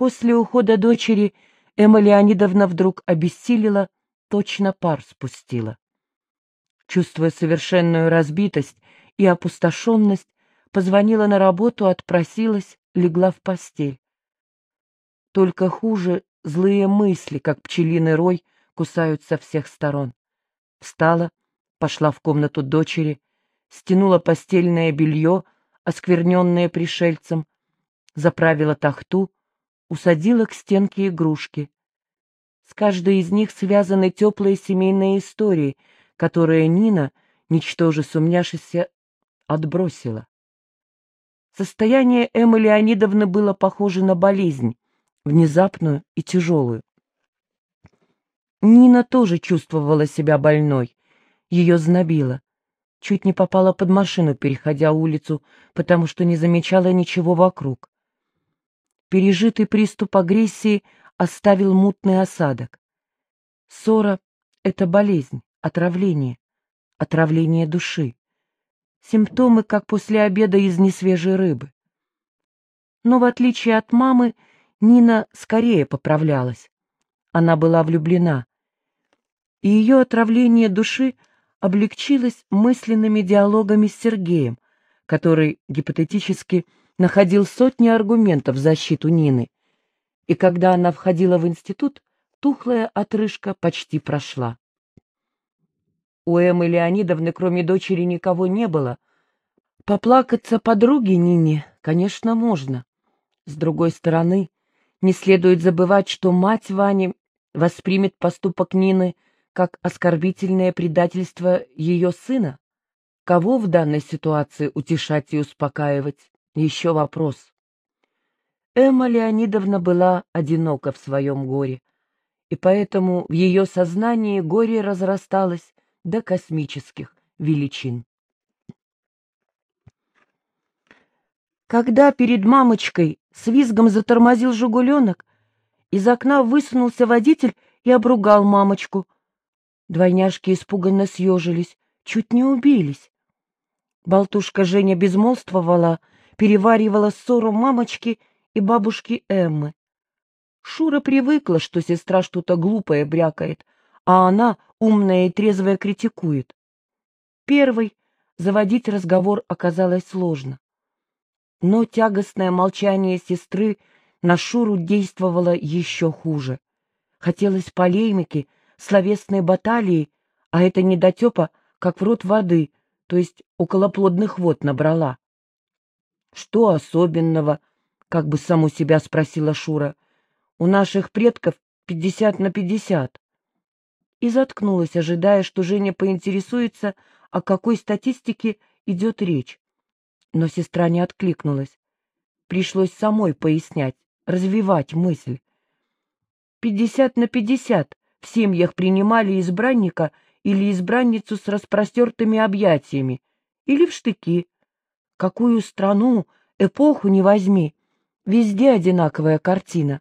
После ухода дочери Эмма Леонидовна вдруг обессилила, точно пар спустила. Чувствуя совершенную разбитость и опустошенность, позвонила на работу, отпросилась, легла в постель. Только хуже злые мысли, как пчелиный рой, кусают со всех сторон. Встала, пошла в комнату дочери, стянула постельное белье, оскверненное пришельцем, заправила тахту, усадила к стенке игрушки. С каждой из них связаны теплые семейные истории, которые Нина, ничтоже сумняшися, отбросила. Состояние Эммы Леонидовны было похоже на болезнь, внезапную и тяжелую. Нина тоже чувствовала себя больной. Ее знобило. Чуть не попала под машину, переходя улицу, потому что не замечала ничего вокруг. Пережитый приступ агрессии оставил мутный осадок. Ссора — это болезнь, отравление, отравление души. Симптомы, как после обеда из несвежей рыбы. Но в отличие от мамы, Нина скорее поправлялась. Она была влюблена. И ее отравление души облегчилось мысленными диалогами с Сергеем, который гипотетически находил сотни аргументов в защиту Нины. И когда она входила в институт, тухлая отрыжка почти прошла. У Эммы Леонидовны, кроме дочери, никого не было. Поплакаться подруге Нине, конечно, можно. С другой стороны, не следует забывать, что мать Вани воспримет поступок Нины как оскорбительное предательство ее сына. Кого в данной ситуации утешать и успокаивать? Еще вопрос. Эмма Леонидовна была одинока в своем горе, и поэтому в ее сознании горе разрасталось до космических величин. Когда перед мамочкой с визгом затормозил «Жигуленок», из окна высунулся водитель и обругал мамочку. Двойняшки испуганно съежились, чуть не убились. Болтушка Женя безмолвствовала, переваривала ссору мамочки и бабушки Эммы. Шура привыкла, что сестра что-то глупое брякает, а она, умная и трезвая, критикует. Первый заводить разговор оказалось сложно. Но тягостное молчание сестры на Шуру действовало еще хуже. Хотелось полемики, словесной баталии, а это недотепа, как в рот воды, то есть околоплодных вод набрала. — Что особенного? — как бы саму себя спросила Шура. — У наших предков пятьдесят на пятьдесят. И заткнулась, ожидая, что Женя поинтересуется, о какой статистике идет речь но сестра не откликнулась. Пришлось самой пояснять, развивать мысль. Пятьдесят на пятьдесят в семьях принимали избранника или избранницу с распростертыми объятиями, или в штыки. Какую страну, эпоху не возьми, везде одинаковая картина.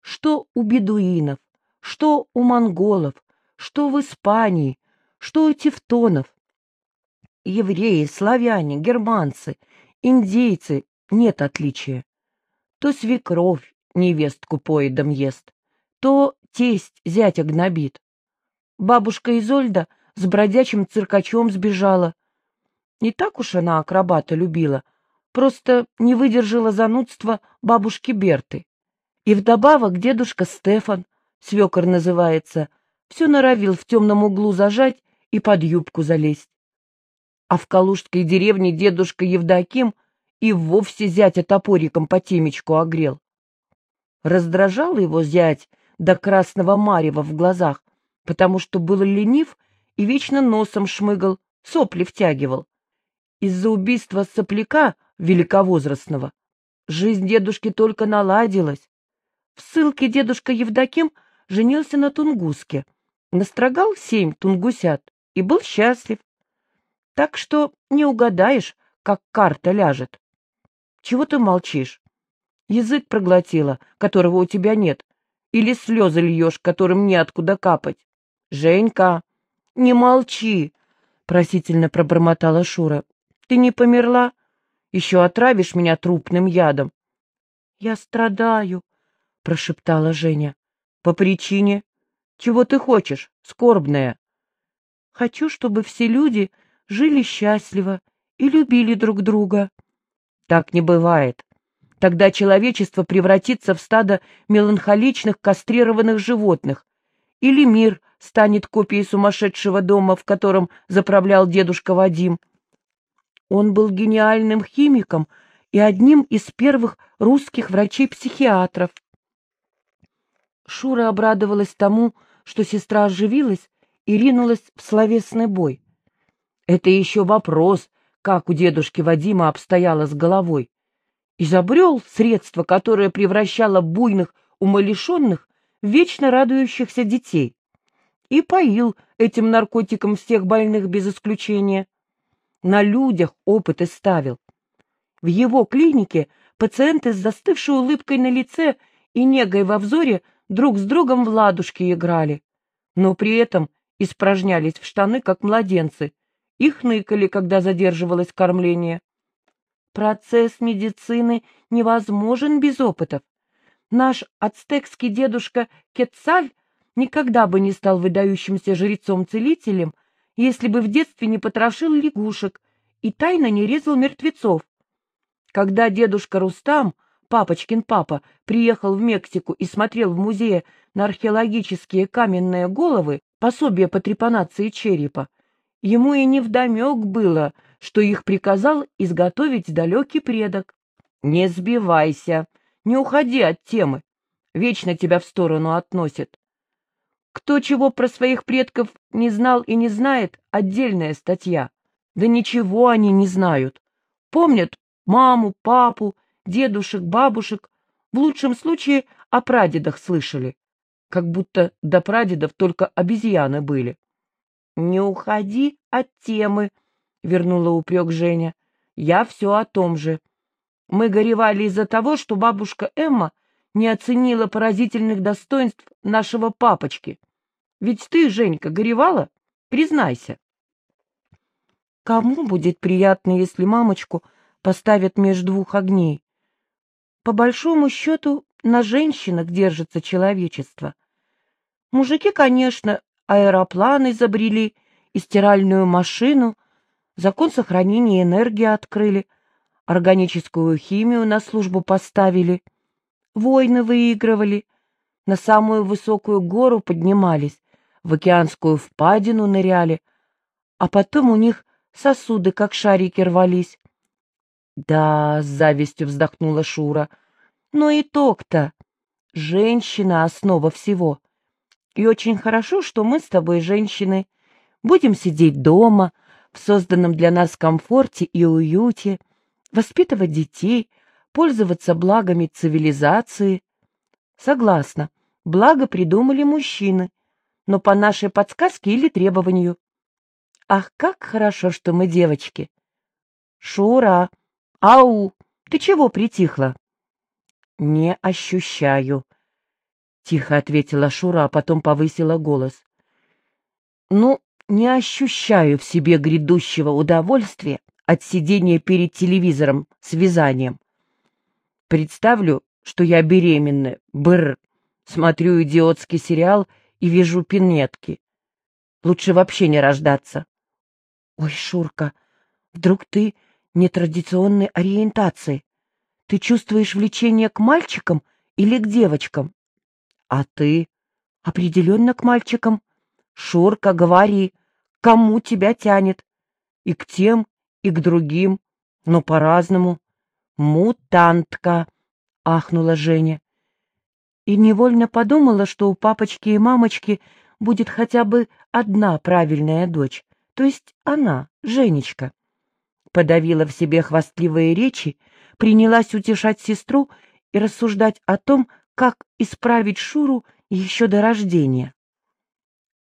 Что у бедуинов, что у монголов, что в Испании, что у тевтонов евреи, славяне, германцы, индейцы — нет отличия. То свекровь невестку поедом ест, то тесть зятя гнобит. Бабушка Изольда с бродячим циркачом сбежала. Не так уж она акробата любила, просто не выдержала занудства бабушки Берты. И вдобавок дедушка Стефан, свекор называется, все норовил в темном углу зажать и под юбку залезть а в Калужской деревне дедушка Евдоким и вовсе зятя топориком по темечку огрел. Раздражал его зять до красного марева в глазах, потому что был ленив и вечно носом шмыгал, сопли втягивал. Из-за убийства сопляка великовозрастного жизнь дедушки только наладилась. В ссылке дедушка Евдоким женился на тунгуске, настрогал семь тунгусят и был счастлив. Так что не угадаешь, как карта ляжет. Чего ты молчишь? Язык проглотила, которого у тебя нет, или слезы льешь, которым неоткуда капать? Женька, не молчи, просительно пробормотала Шура. Ты не померла? Еще отравишь меня трупным ядом. Я страдаю, прошептала Женя. По причине? Чего ты хочешь, скорбная? Хочу, чтобы все люди жили счастливо и любили друг друга. Так не бывает. Тогда человечество превратится в стадо меланхоличных кастрированных животных. Или мир станет копией сумасшедшего дома, в котором заправлял дедушка Вадим. Он был гениальным химиком и одним из первых русских врачей-психиатров. Шура обрадовалась тому, что сестра оживилась и ринулась в словесный бой. Это еще вопрос, как у дедушки Вадима обстояло с головой. Изобрел средство, которое превращало буйных умалишенных в вечно радующихся детей. И поил этим наркотиком всех больных без исключения. На людях опыты ставил. В его клинике пациенты с застывшей улыбкой на лице и негой во взоре друг с другом в ладушки играли, но при этом испражнялись в штаны, как младенцы, и хныкали, когда задерживалось кормление. Процесс медицины невозможен без опытов. Наш ацтекский дедушка Кетцаль никогда бы не стал выдающимся жрецом-целителем, если бы в детстве не потрошил лягушек и тайно не резал мертвецов. Когда дедушка Рустам, папочкин папа, приехал в Мексику и смотрел в музее на археологические каменные головы, пособие по трепанации черепа, ему и невдомек было, что их приказал изготовить далекий предок. Не сбивайся, не уходи от темы, вечно тебя в сторону относят. Кто чего про своих предков не знал и не знает — отдельная статья. Да ничего они не знают. Помнят маму, папу, дедушек, бабушек, в лучшем случае о прадедах слышали, как будто до прадедов только обезьяны были. — Не уходи от темы, — вернула упрек Женя. — Я все о том же. Мы горевали из-за того, что бабушка Эмма не оценила поразительных достоинств нашего папочки. Ведь ты, Женька, горевала? Признайся. Кому будет приятно, если мамочку поставят между двух огней? По большому счету, на женщинах держится человечество. Мужики, конечно, аэроплан изобрели и стиральную машину, закон сохранения энергии открыли, органическую химию на службу поставили, войны выигрывали, на самую высокую гору поднимались, в океанскую впадину ныряли, а потом у них сосуды, как шарики, рвались. — Да, — с завистью вздохнула Шура, — но итог-то. Женщина — основа всего. И очень хорошо, что мы с тобой, женщины, будем сидеть дома, в созданном для нас комфорте и уюте, воспитывать детей, пользоваться благами цивилизации. Согласна, благо придумали мужчины, но по нашей подсказке или требованию. Ах, как хорошо, что мы девочки! Шура! Ау! Ты чего притихла? Не ощущаю, — тихо ответила Шура, а потом повысила голос. Ну, не ощущаю в себе грядущего удовольствия от сидения перед телевизором с вязанием. Представлю, что я беременна, бр, смотрю идиотский сериал — и вижу пинетки. Лучше вообще не рождаться. Ой, Шурка, вдруг ты нетрадиционной ориентации? Ты чувствуешь влечение к мальчикам или к девочкам? А ты? Определенно к мальчикам. Шурка, говори, кому тебя тянет? И к тем, и к другим, но по-разному. Мутантка, ахнула Женя и невольно подумала, что у папочки и мамочки будет хотя бы одна правильная дочь, то есть она, Женечка. Подавила в себе хвастливые речи, принялась утешать сестру и рассуждать о том, как исправить Шуру еще до рождения.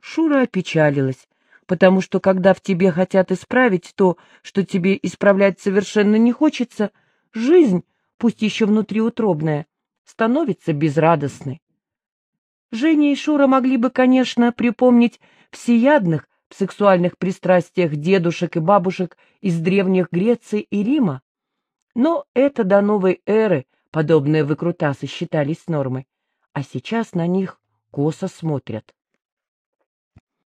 Шура опечалилась, потому что когда в тебе хотят исправить то, что тебе исправлять совершенно не хочется, жизнь, пусть еще внутриутробная, становится безрадостной. Женя и Шура могли бы, конечно, припомнить всеядных в сексуальных пристрастиях дедушек и бабушек из древних Греции и Рима, но это до новой эры подобные выкрутасы считались нормой. а сейчас на них косо смотрят.